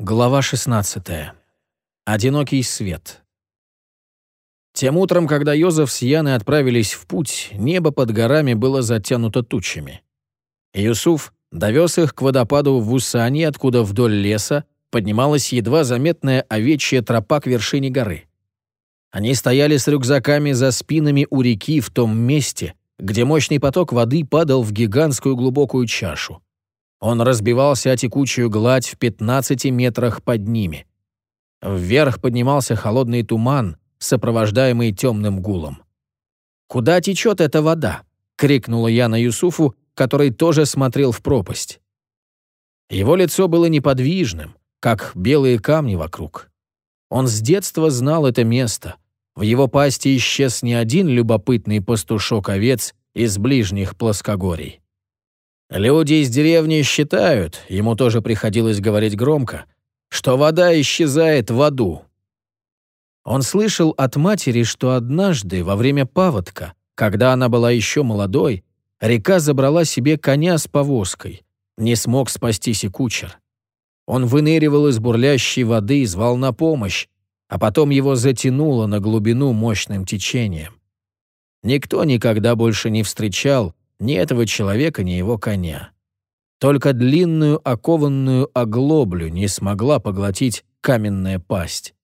Глава 16. Одинокий свет. Тем утром, когда Йозеф с Яной отправились в путь, небо под горами было затянуто тучами. Юсуф довез их к водопаду в Усане, откуда вдоль леса поднималась едва заметная овечья тропа к вершине горы. Они стояли с рюкзаками за спинами у реки в том месте, где мощный поток воды падал в гигантскую глубокую чашу. Он разбивался о текучую гладь в 15 метрах под ними. Вверх поднимался холодный туман, сопровождаемый темным гулом. «Куда течет эта вода?» — крикнула я на Юсуфу, который тоже смотрел в пропасть. Его лицо было неподвижным, как белые камни вокруг. Он с детства знал это место. В его пасти исчез не один любопытный пастушок овец из ближних плоскогорий. Люди из деревни считают, ему тоже приходилось говорить громко, что вода исчезает в аду. Он слышал от матери, что однажды, во время паводка, когда она была еще молодой, река забрала себе коня с повозкой. Не смог спастись и кучер. Он выныривал из бурлящей воды и звал на помощь, а потом его затянуло на глубину мощным течением. Никто никогда больше не встречал ни этого человека, ни его коня. Только длинную окованную оглоблю не смогла поглотить каменная пасть.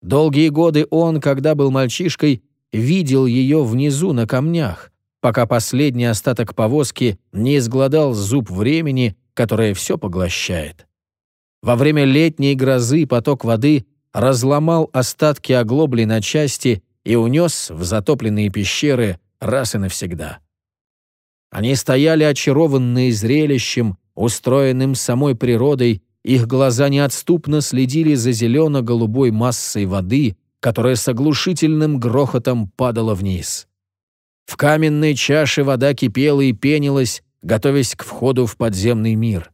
Долгие годы он, когда был мальчишкой, видел ее внизу на камнях, пока последний остаток повозки не изгладал зуб времени, которое все поглощает. Во время летней грозы поток воды разломал остатки оглобли на части и унес в затопленные пещеры раз и навсегда. Они стояли очарованные зрелищем, устроенным самой природой, их глаза неотступно следили за зелено-голубой массой воды, которая с оглушительным грохотом падала вниз. В каменной чаше вода кипела и пенилась, готовясь к входу в подземный мир.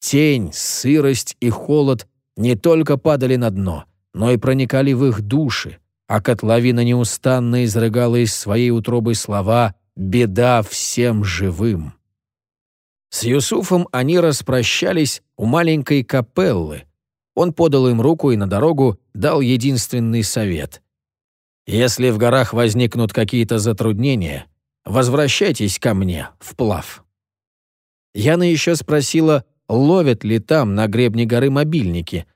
Тень, сырость и холод не только падали на дно, но и проникали в их души, а котловина неустанно изрыгала из своей утробы слова Беда всем живым. С Юсуфом они распрощались у маленькой капеллы. Он подал им руку и на дорогу дал единственный совет. «Если в горах возникнут какие-то затруднения, возвращайтесь ко мне, вплав». Яна еще спросила, ловят ли там на гребне горы мобильники.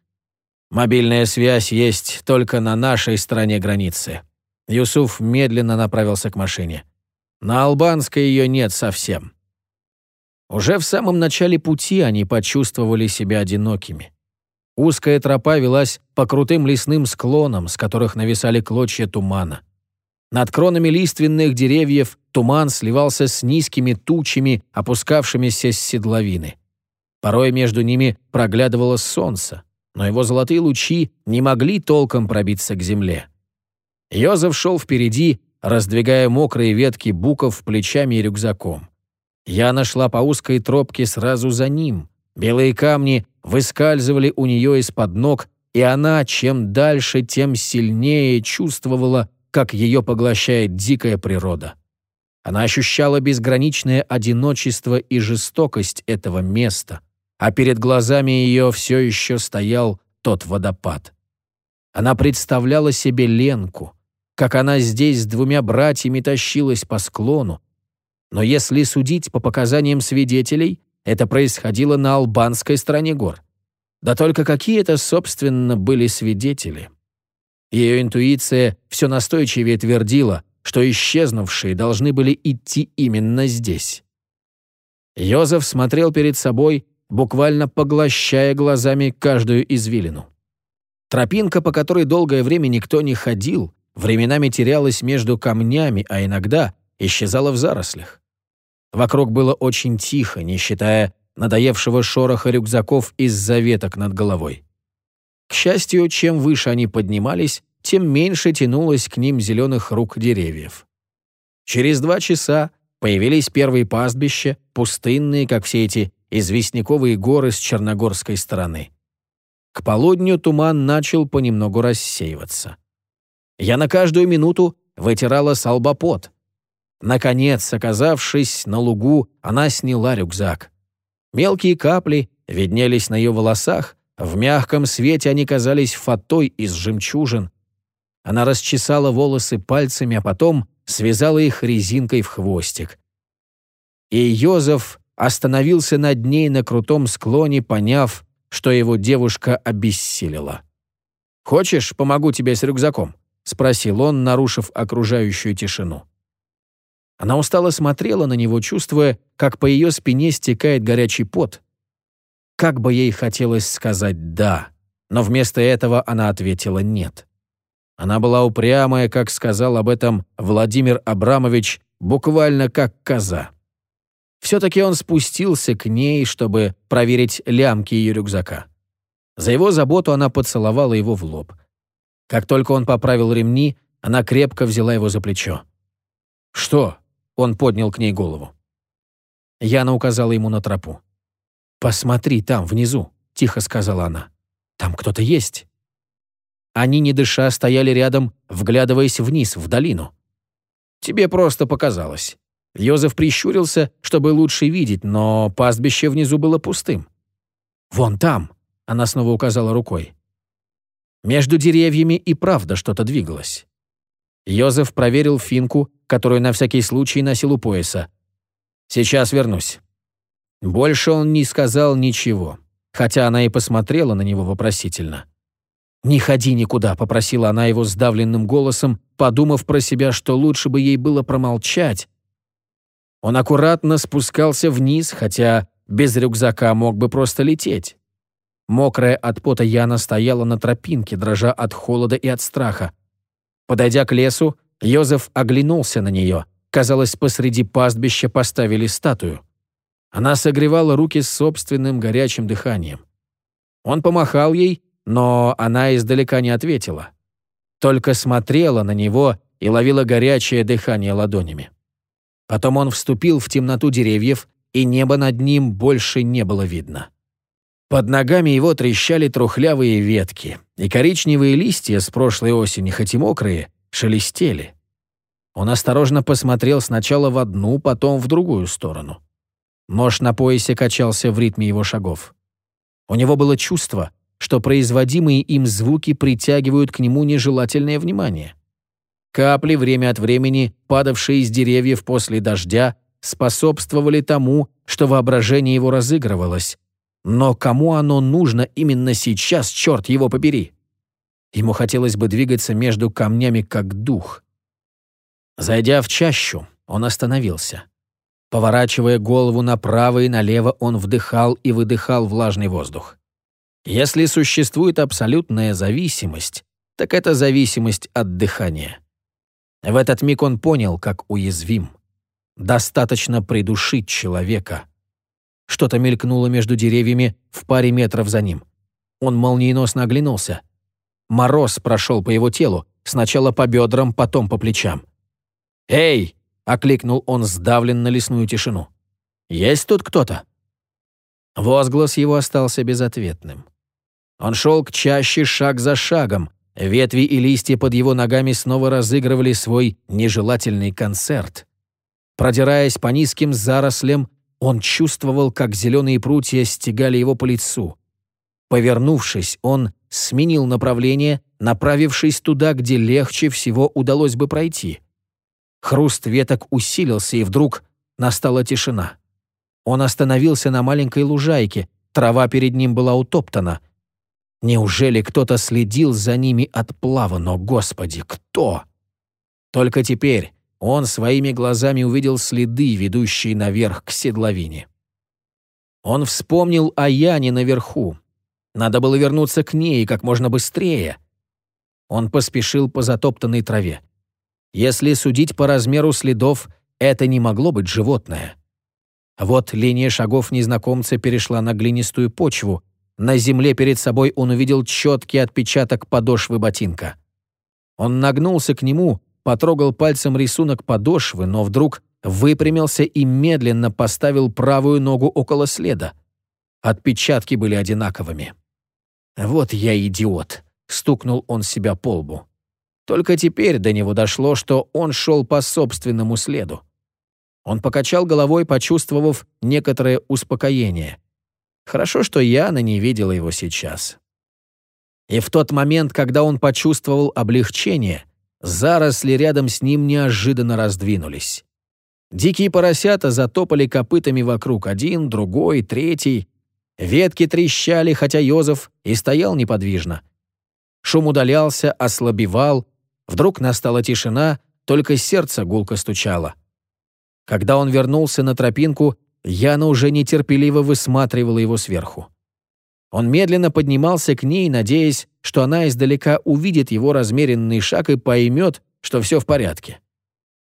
«Мобильная связь есть только на нашей стороне границы». Юсуф медленно направился к машине. На албанской ее нет совсем. Уже в самом начале пути они почувствовали себя одинокими. Узкая тропа велась по крутым лесным склонам, с которых нависали клочья тумана. Над кронами лиственных деревьев туман сливался с низкими тучами, опускавшимися с седловины. Порой между ними проглядывало солнце, но его золотые лучи не могли толком пробиться к земле. Йозеф шел впереди, раздвигая мокрые ветки буков плечами и рюкзаком. Я нашла по узкой тропке сразу за ним. Белые камни выскальзывали у нее из-под ног, и она, чем дальше, тем сильнее чувствовала, как ее поглощает дикая природа. Она ощущала безграничное одиночество и жестокость этого места, а перед глазами ее все еще стоял тот водопад. Она представляла себе Ленку, как она здесь с двумя братьями тащилась по склону. Но если судить по показаниям свидетелей, это происходило на албанской стороне гор. Да только какие это, собственно, были свидетели. Ее интуиция все настойчивее твердила, что исчезнувшие должны были идти именно здесь. Йозеф смотрел перед собой, буквально поглощая глазами каждую извилину. Тропинка, по которой долгое время никто не ходил, временами терялась между камнями, а иногда исчезала в зарослях. Вокруг было очень тихо, не считая надоевшего шороха рюкзаков из-за веток над головой. К счастью, чем выше они поднимались, тем меньше тянулось к ним зеленых рук деревьев. Через два часа появились первые пастбища, пустынные, как все эти известняковые горы с черногорской стороны. К полудню туман начал понемногу рассеиваться. Я на каждую минуту вытирала с Наконец, оказавшись на лугу, она сняла рюкзак. Мелкие капли виднелись на ее волосах, в мягком свете они казались фатой из жемчужин. Она расчесала волосы пальцами, а потом связала их резинкой в хвостик. И Йозеф остановился над ней на крутом склоне, поняв, что его девушка обессилила. «Хочешь, помогу тебе с рюкзаком?» — спросил он, нарушив окружающую тишину. Она устало смотрела на него, чувствуя, как по ее спине стекает горячий пот. Как бы ей хотелось сказать «да», но вместо этого она ответила «нет». Она была упрямая, как сказал об этом Владимир Абрамович, буквально как коза. Все-таки он спустился к ней, чтобы проверить лямки ее рюкзака. За его заботу она поцеловала его в лоб. Как только он поправил ремни, она крепко взяла его за плечо. «Что?» — он поднял к ней голову. Яна указала ему на тропу. «Посмотри там, внизу», — тихо сказала она. «Там кто-то есть». Они, не дыша, стояли рядом, вглядываясь вниз, в долину. «Тебе просто показалось». Йозеф прищурился, чтобы лучше видеть, но пастбище внизу было пустым. «Вон там», — она снова указала рукой. Между деревьями и правда что-то двигалось. Йозеф проверил финку, которую на всякий случай носил у пояса. «Сейчас вернусь». Больше он не сказал ничего, хотя она и посмотрела на него вопросительно. «Не ходи никуда», — попросила она его сдавленным голосом, подумав про себя, что лучше бы ей было промолчать, он аккуратно спускался вниз, хотя без рюкзака мог бы просто лететь. Мокрая от пота Яна стояла на тропинке, дрожа от холода и от страха. Подойдя к лесу, Йозеф оглянулся на нее. Казалось, посреди пастбища поставили статую. Она согревала руки собственным горячим дыханием. Он помахал ей, но она издалека не ответила. Только смотрела на него и ловила горячее дыхание ладонями. Потом он вступил в темноту деревьев, и небо над ним больше не было видно. Под ногами его трещали трухлявые ветки, и коричневые листья с прошлой осени, хоть и мокрые, шелестели. Он осторожно посмотрел сначала в одну, потом в другую сторону. Нож на поясе качался в ритме его шагов. У него было чувство, что производимые им звуки притягивают к нему нежелательное внимание. Капли, время от времени, падавшие из деревьев после дождя, способствовали тому, что воображение его разыгрывалось. Но кому оно нужно именно сейчас, черт его побери? Ему хотелось бы двигаться между камнями как дух. Зайдя в чащу, он остановился. Поворачивая голову направо и налево, он вдыхал и выдыхал влажный воздух. Если существует абсолютная зависимость, так это зависимость от дыхания. В этот миг он понял, как уязвим. Достаточно придушить человека. Что-то мелькнуло между деревьями в паре метров за ним. Он молниеносно оглянулся. Мороз прошел по его телу, сначала по бедрам, потом по плечам. «Эй!» — окликнул он сдавлен на лесную тишину. «Есть тут кто-то?» Возглас его остался безответным. Он шел к чаще шаг за шагом, Ветви и листья под его ногами снова разыгрывали свой нежелательный концерт. Продираясь по низким зарослям, он чувствовал, как зеленые прутья стегали его по лицу. Повернувшись, он сменил направление, направившись туда, где легче всего удалось бы пройти. Хруст веток усилился, и вдруг настала тишина. Он остановился на маленькой лужайке, трава перед ним была утоптана — Неужели кто-то следил за ними от плава, но, господи, кто? Только теперь он своими глазами увидел следы, ведущие наверх к седловине. Он вспомнил о Яне наверху. Надо было вернуться к ней как можно быстрее. Он поспешил по затоптанной траве. Если судить по размеру следов, это не могло быть животное. Вот линия шагов незнакомца перешла на глинистую почву, на земле перед собой он увидел четкий отпечаток подошвы ботинка. Он нагнулся к нему, потрогал пальцем рисунок подошвы, но вдруг выпрямился и медленно поставил правую ногу около следа. Отпечатки были одинаковыми. «Вот я идиот», — стукнул он себя по лбу. Только теперь до него дошло, что он шел по собственному следу. Он покачал головой, почувствовав некоторое успокоение. Хорошо, что Яна не видела его сейчас. И в тот момент, когда он почувствовал облегчение, заросли рядом с ним неожиданно раздвинулись. Дикие поросята затопали копытами вокруг, один, другой, третий. Ветки трещали, хотя Йозеф и стоял неподвижно. Шум удалялся, ослабевал. Вдруг настала тишина, только сердце гулко стучало. Когда он вернулся на тропинку, Яна уже нетерпеливо высматривала его сверху. Он медленно поднимался к ней, надеясь, что она издалека увидит его размеренный шаг и поймет, что все в порядке.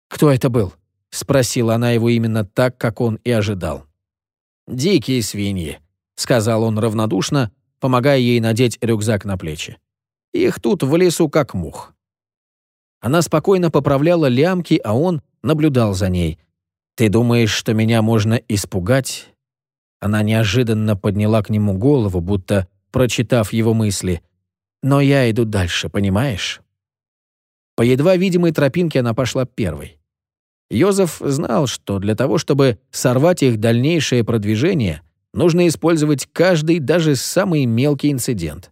«Кто это был?» — спросила она его именно так, как он и ожидал. «Дикие свиньи», — сказал он равнодушно, помогая ей надеть рюкзак на плечи. «Их тут в лесу как мух». Она спокойно поправляла лямки, а он наблюдал за ней — «Ты думаешь, что меня можно испугать?» Она неожиданно подняла к нему голову, будто прочитав его мысли. «Но я иду дальше, понимаешь?» По едва видимой тропинке она пошла первой. Йозеф знал, что для того, чтобы сорвать их дальнейшее продвижение, нужно использовать каждый, даже самый мелкий инцидент.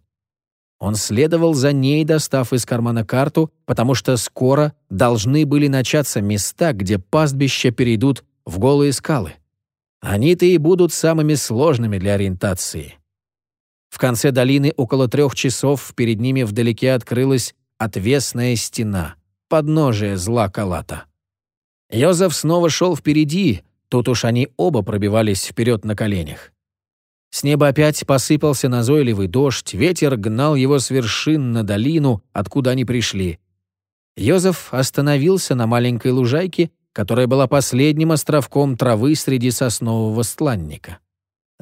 Он следовал за ней, достав из кармана карту, потому что скоро должны были начаться места, где пастбища перейдут в голые скалы. Они-то и будут самыми сложными для ориентации. В конце долины около трех часов перед ними вдалеке открылась отвесная стена, подножие зла Калата. Йозеф снова шел впереди, тут уж они оба пробивались вперед на коленях. С неба опять посыпался назойливый дождь, ветер гнал его с вершин на долину, откуда они пришли. Йозеф остановился на маленькой лужайке, которая была последним островком травы среди соснового стланника.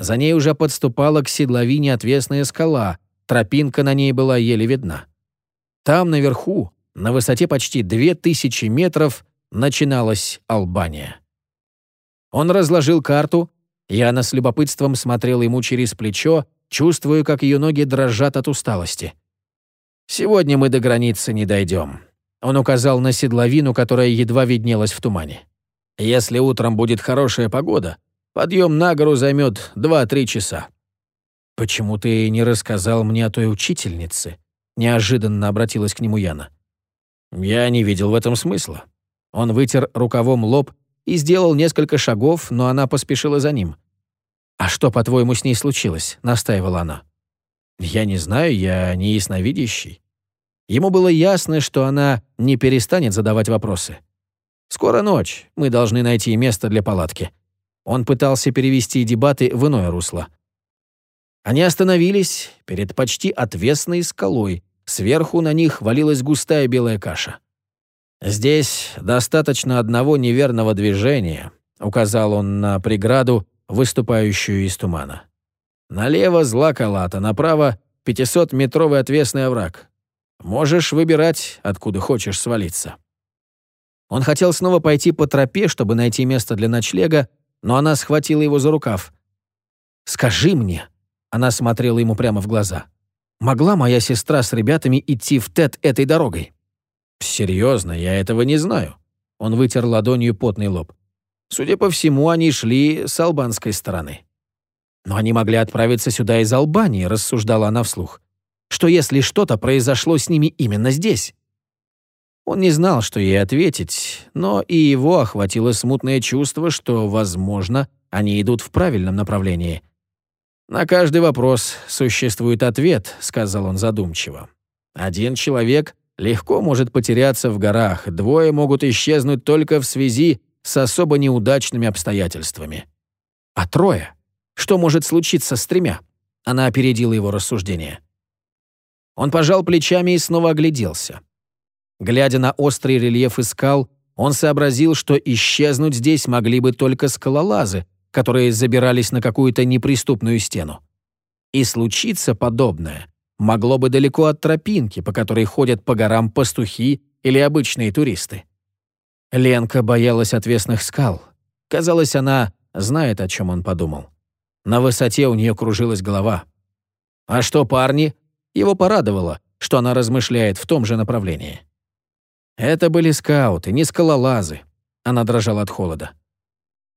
За ней уже подступала к седловине отвесная скала, тропинка на ней была еле видна. Там, наверху, на высоте почти две тысячи метров, начиналась Албания. Он разложил карту, Яна с любопытством смотрела ему через плечо, чувствуя, как ее ноги дрожат от усталости. «Сегодня мы до границы не дойдем», — он указал на седловину, которая едва виднелась в тумане. «Если утром будет хорошая погода, подъем на гору займет два-три часа». «Почему ты не рассказал мне о той учительнице?» — неожиданно обратилась к нему Яна. «Я не видел в этом смысла». Он вытер рукавом лоб и сделал несколько шагов, но она поспешила за ним. «А что, по-твоему, с ней случилось?» — настаивала она. «Я не знаю, я не ясновидящий». Ему было ясно, что она не перестанет задавать вопросы. «Скоро ночь, мы должны найти место для палатки». Он пытался перевести дебаты в иное русло. Они остановились перед почти отвесной скалой. Сверху на них валилась густая белая каша. «Здесь достаточно одного неверного движения», — указал он на преграду, выступающую из тумана. «Налево зла калата, направо — 500-метровый отвесный овраг. Можешь выбирать, откуда хочешь свалиться». Он хотел снова пойти по тропе, чтобы найти место для ночлега, но она схватила его за рукав. «Скажи мне», — она смотрела ему прямо в глаза, «могла моя сестра с ребятами идти в Тет этой дорогой?» «Серьезно, я этого не знаю». Он вытер ладонью потный лоб. Судя по всему, они шли с албанской стороны. «Но они могли отправиться сюда из Албании», — рассуждала она вслух. «Что если что-то произошло с ними именно здесь?» Он не знал, что ей ответить, но и его охватило смутное чувство, что, возможно, они идут в правильном направлении. «На каждый вопрос существует ответ», — сказал он задумчиво. «Один человек легко может потеряться в горах, двое могут исчезнуть только в связи с особо неудачными обстоятельствами. А трое? Что может случиться с тремя? Она опередила его рассуждение. Он пожал плечами и снова огляделся. Глядя на острый рельеф и скал, он сообразил, что исчезнуть здесь могли бы только скалолазы, которые забирались на какую-то неприступную стену. И случиться подобное могло бы далеко от тропинки, по которой ходят по горам пастухи или обычные туристы. Ленка боялась отвесных скал. Казалось, она знает, о чем он подумал. На высоте у нее кружилась голова. А что парни? Его порадовало, что она размышляет в том же направлении. Это были скауты, не скалолазы. Она дрожала от холода.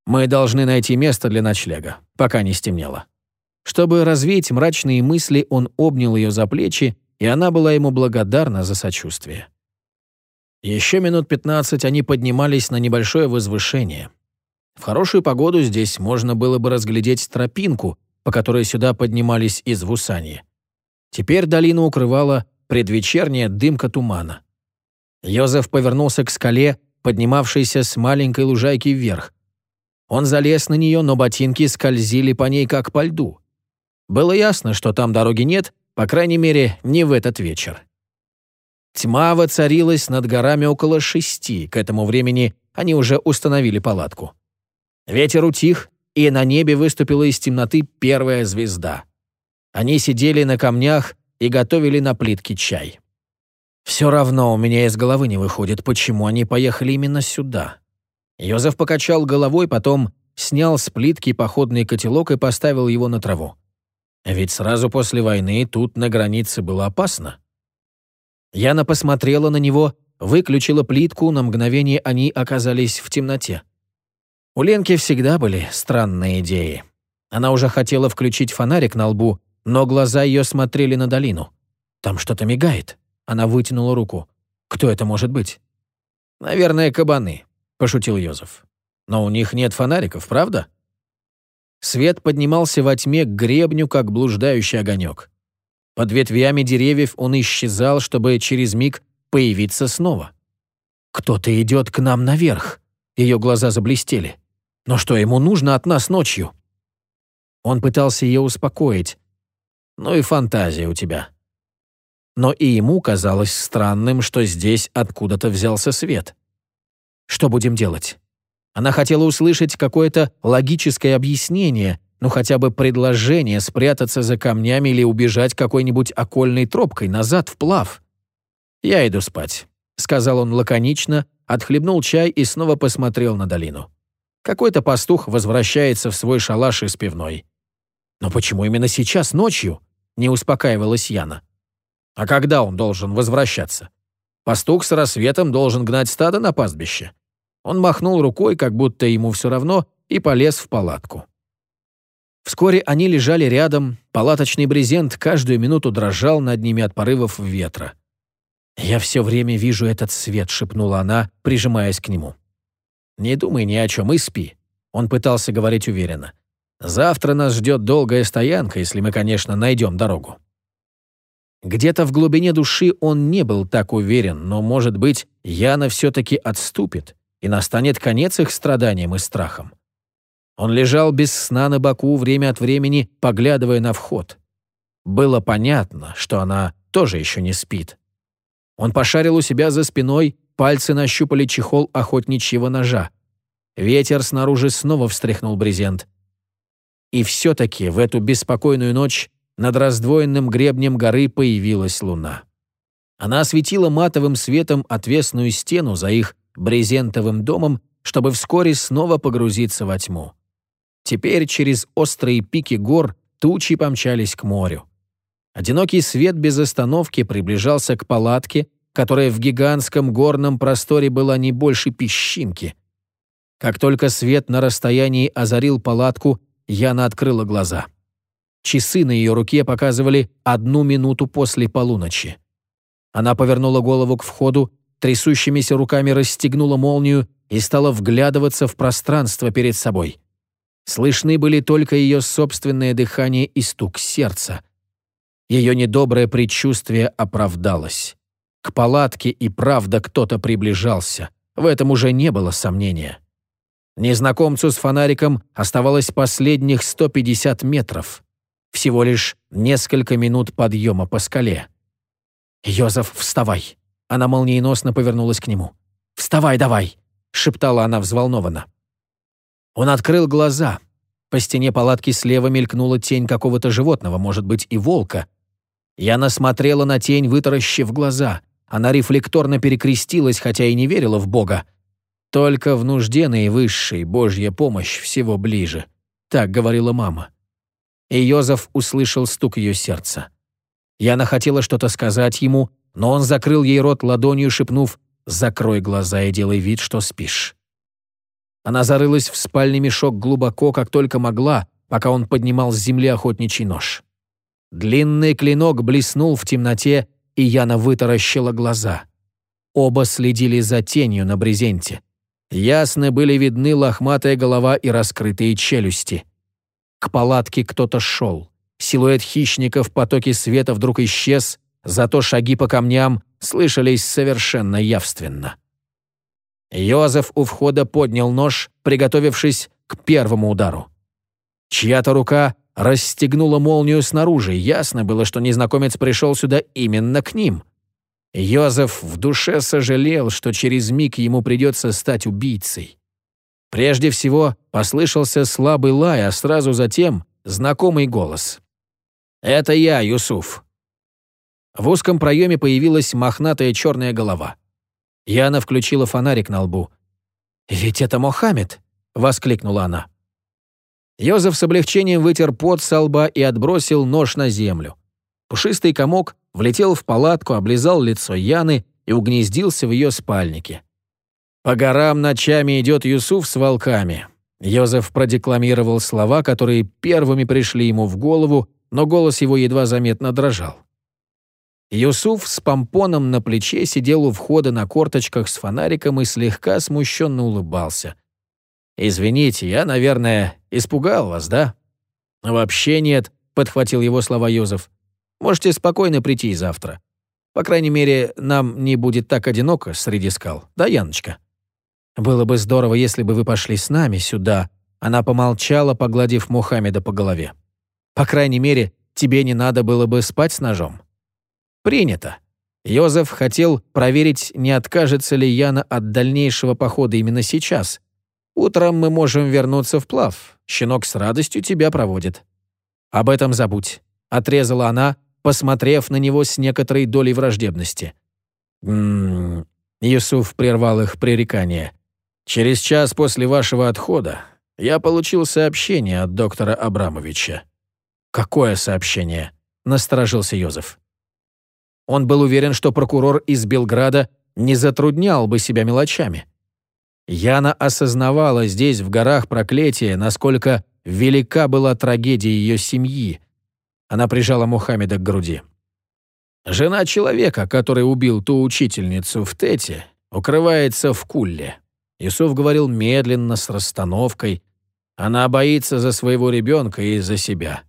«Мы должны найти место для ночлега, пока не стемнело». Чтобы развеять мрачные мысли, он обнял ее за плечи, и она была ему благодарна за сочувствие. Еще минут пятнадцать они поднимались на небольшое возвышение. В хорошую погоду здесь можно было бы разглядеть тропинку, по которой сюда поднимались из Вусанья. Теперь долину укрывала предвечерняя дымка тумана. Йозеф повернулся к скале, поднимавшейся с маленькой лужайки вверх. Он залез на нее, но ботинки скользили по ней, как по льду. Было ясно, что там дороги нет, по крайней мере, не в этот вечер. Тьма воцарилась над горами около шести, к этому времени они уже установили палатку. Ветер утих, и на небе выступила из темноты первая звезда. Они сидели на камнях и готовили на плитке чай. «Все равно у меня из головы не выходит, почему они поехали именно сюда». Йозеф покачал головой, потом снял с плитки походный котелок и поставил его на траву. Ведь сразу после войны тут на границе было опасно. Яна посмотрела на него, выключила плитку, на мгновение они оказались в темноте. У Ленки всегда были странные идеи. Она уже хотела включить фонарик на лбу, но глаза ее смотрели на долину. Там что-то мигает. Она вытянула руку. Кто это может быть? «Наверное, кабаны», — пошутил Йозеф. «Но у них нет фонариков, правда?» Свет поднимался во тьме к гребню, как блуждающий огонек. Под ветвями деревьев он исчезал, чтобы через миг появиться снова. «Кто-то идет к нам наверх», — ее глаза заблестели. Но что ему нужно от нас ночью?» Он пытался ее успокоить. «Ну и фантазия у тебя». Но и ему казалось странным, что здесь откуда-то взялся свет. «Что будем делать?» Она хотела услышать какое-то логическое объяснение, ну хотя бы предложение спрятаться за камнями или убежать какой-нибудь окольной тропкой назад вплав. «Я иду спать», — сказал он лаконично, отхлебнул чай и снова посмотрел на долину. Какой-то пастух возвращается в свой шалаш из пивной. Но почему именно сейчас, ночью? Не успокаивалась Яна. А когда он должен возвращаться? Пастух с рассветом должен гнать стадо на пастбище. Он махнул рукой, как будто ему все равно, и полез в палатку. Вскоре они лежали рядом, палаточный брезент каждую минуту дрожал над ними от порывов ветра. «Я все время вижу этот свет», — шепнула она, прижимаясь к нему. «Не думай ни о чем и спи», — он пытался говорить уверенно. «Завтра нас ждет долгая стоянка, если мы, конечно, найдем дорогу». Где-то в глубине души он не был так уверен, но, может быть, Яна все-таки отступит, и настанет конец их страданиям и страхам. Он лежал без сна на боку, время от времени поглядывая на вход. Было понятно, что она тоже еще не спит. Он пошарил у себя за спиной, Пальцы нащупали чехол охотничьего ножа. Ветер снаружи снова встряхнул брезент. И все-таки в эту беспокойную ночь над раздвоенным гребнем горы появилась луна. Она осветила матовым светом отвесную стену за их брезентовым домом, чтобы вскоре снова погрузиться во тьму. Теперь через острые пики гор тучи помчались к морю. Одинокий свет без остановки приближался к палатке, которая в гигантском горном просторе была не больше песчинки. Как только свет на расстоянии озарил палатку, Яна открыла глаза. Часы на ее руке показывали одну минуту после полуночи. Она повернула голову к входу, трясущимися руками расстегнула молнию и стала вглядываться в пространство перед собой. Слышны были только ее собственное дыхание и стук сердца. Ее недоброе предчувствие оправдалось. К палатке и правда кто-то приближался. В этом уже не было сомнения. Незнакомцу с фонариком оставалось последних 150 метров. Всего лишь несколько минут подъема по скале. «Йозеф, вставай!» Она молниеносно повернулась к нему. «Вставай давай!» — шептала она взволнованно. Он открыл глаза. По стене палатки слева мелькнула тень какого-то животного, может быть, и волка. Я насмотрела на тень, вытаращив глаза — она рефлекторно перекрестилась, хотя и не верила в Бога. «Только в нужде наивысшей Божья помощь всего ближе», — так говорила мама. И Йозеф услышал стук ее сердца. Яна хотела что-то сказать ему, но он закрыл ей рот ладонью, шепнув «Закрой глаза и делай вид, что спишь». Она зарылась в спальный мешок глубоко, как только могла, пока он поднимал с земли охотничий нож. Длинный клинок блеснул в темноте, и Яна вытаращила глаза. Оба следили за тенью на брезенте. Ясно были видны лохматая голова и раскрытые челюсти. К палатке кто-то шел. Силуэт хищника в потоке света вдруг исчез, зато шаги по камням слышались совершенно явственно. Йозеф у входа поднял нож, приготовившись к первому удару. Чья-то рука расстегнула молнию снаружи, ясно было, что незнакомец пришел сюда именно к ним. Йозеф в душе сожалел, что через миг ему придется стать убийцей. Прежде всего послышался слабый лай, а сразу затем знакомый голос. «Это я, Юсуф». В узком проеме появилась мохнатая черная голова. Яна включила фонарик на лбу. «Ведь это Мохаммед!» — воскликнула она. Йозеф с облегчением вытер пот со лба и отбросил нож на землю. Пушистый комок влетел в палатку, облизал лицо Яны и угнездился в ее спальнике. «По горам ночами идет Юсуф с волками». Йозеф продекламировал слова, которые первыми пришли ему в голову, но голос его едва заметно дрожал. Юсуф с помпоном на плече сидел у входа на корточках с фонариком и слегка смущенно улыбался. «Извините, я, наверное, испугал вас, да?» «Вообще нет», — подхватил его слова Йозеф. «Можете спокойно прийти завтра. По крайней мере, нам не будет так одиноко среди скал, да, Яночка?» «Было бы здорово, если бы вы пошли с нами сюда», она помолчала, погладив Мухаммеда по голове. «По крайней мере, тебе не надо было бы спать с ножом». Принято. Йозеф хотел проверить, не откажется ли Яна от дальнейшего похода именно сейчас. Утром мы можем вернуться в плав. Щенок с радостью тебя проводит. Об этом забудь, отрезала она, посмотрев на него с некоторой долей враждебности. «М-м-м», Юсуф прервал их пререкание. «Через час после вашего отхода я получил сообщение от доктора Абрамовича». «Какое сообщение?» — насторожился Йозеф. Он был уверен, что прокурор из Белграда не затруднял бы себя мелочами. Яна осознавала здесь, в горах проклятия, насколько велика была трагедия ее семьи. Она прижала Мухаммеда к груди. «Жена человека, который убил ту учительницу в Тете, укрывается в Кулле». Юсуф говорил медленно, с расстановкой. Она боится за своего ребенка и за себя.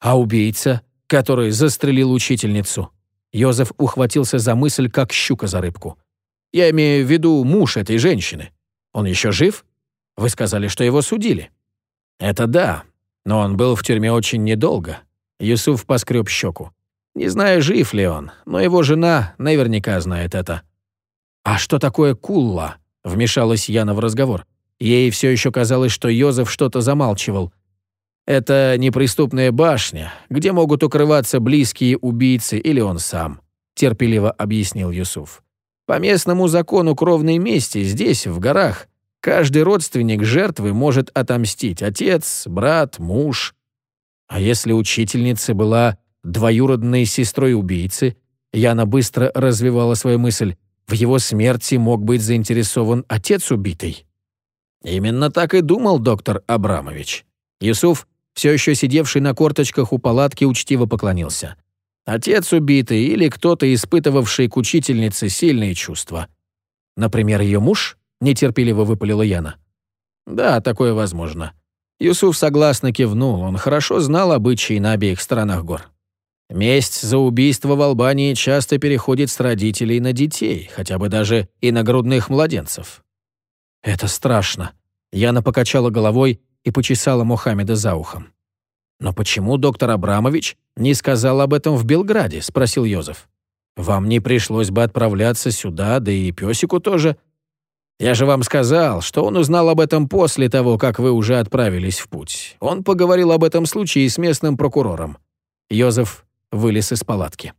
А убийца, который застрелил учительницу, Йозеф ухватился за мысль, как щука за рыбку. «Я имею в виду муж этой женщины. Он еще жив? Вы сказали, что его судили». «Это да, но он был в тюрьме очень недолго». Юсуф поскреб щеку. «Не знаю, жив ли он, но его жена наверняка знает это». «А что такое кулла?» — вмешалась Яна в разговор. Ей все еще казалось, что Йозеф что-то замалчивал. Это неприступная башня, где могут укрываться близкие убийцы или он сам», — терпеливо объяснил Юсуф. «По местному закону кровной мести здесь, в горах, каждый родственник жертвы может отомстить — отец, брат, муж. А если учительница была двоюродной сестрой убийцы, Яна быстро развивала свою мысль, в его смерти мог быть заинтересован отец убитый. Именно так и думал доктор Абрамович. Юсуф все еще сидевший на корточках у палатки, учтиво поклонился. Отец убитый или кто-то, испытывавший к учительнице сильные чувства. Например, ее муж? Нетерпеливо выпалила Яна. Да, такое возможно. Юсуф согласно кивнул, он хорошо знал обычаи на обеих сторонах гор. Месть за убийство в Албании часто переходит с родителей на детей, хотя бы даже и на грудных младенцев. Это страшно. Яна покачала головой и почесала Мухаммеда за ухом. «Но почему доктор Абрамович не сказал об этом в Белграде?» — спросил Йозеф. «Вам не пришлось бы отправляться сюда, да и песику тоже. Я же вам сказал, что он узнал об этом после того, как вы уже отправились в путь. Он поговорил об этом случае с местным прокурором». Йозеф вылез из палатки.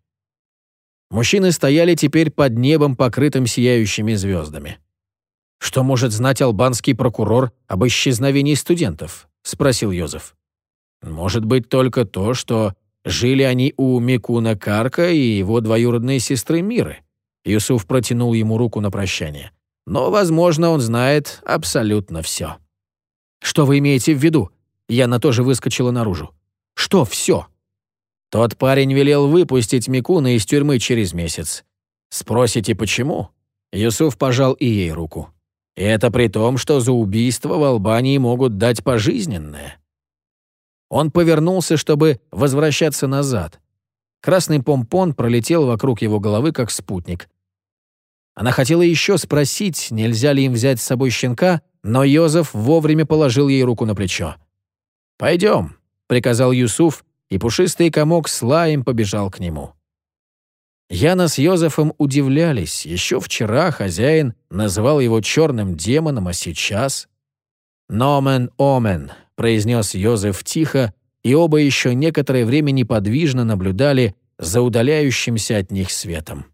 Мужчины стояли теперь под небом, покрытым сияющими звездами. «Что может знать албанский прокурор об исчезновении студентов?» — спросил Йозеф. «Может быть только то, что жили они у Микуна Карка и его двоюродной сестры Миры». Юсуф протянул ему руку на прощание. «Но, возможно, он знает абсолютно все». «Что вы имеете в виду?» Яна тоже выскочила наружу. «Что все?» Тот парень велел выпустить Микуна из тюрьмы через месяц. Спросите, почему? Юсуф пожал и ей руку. И это при том, что за убийство в Албании могут дать пожизненное. Он повернулся, чтобы возвращаться назад. Красный помпон пролетел вокруг его головы, как спутник. Она хотела еще спросить, нельзя ли им взять с собой щенка, но Йозеф вовремя положил ей руку на плечо. «Пойдем», — приказал Юсуф, и пушистый комок с лаем побежал к нему. Яна с Йозефом удивлялись. Еще вчера хозяин называл его черным демоном, а сейчас... «Номен омен», — произнес Йозеф тихо, и оба еще некоторое время неподвижно наблюдали за удаляющимся от них светом.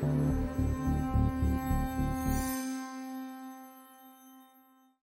Thank you.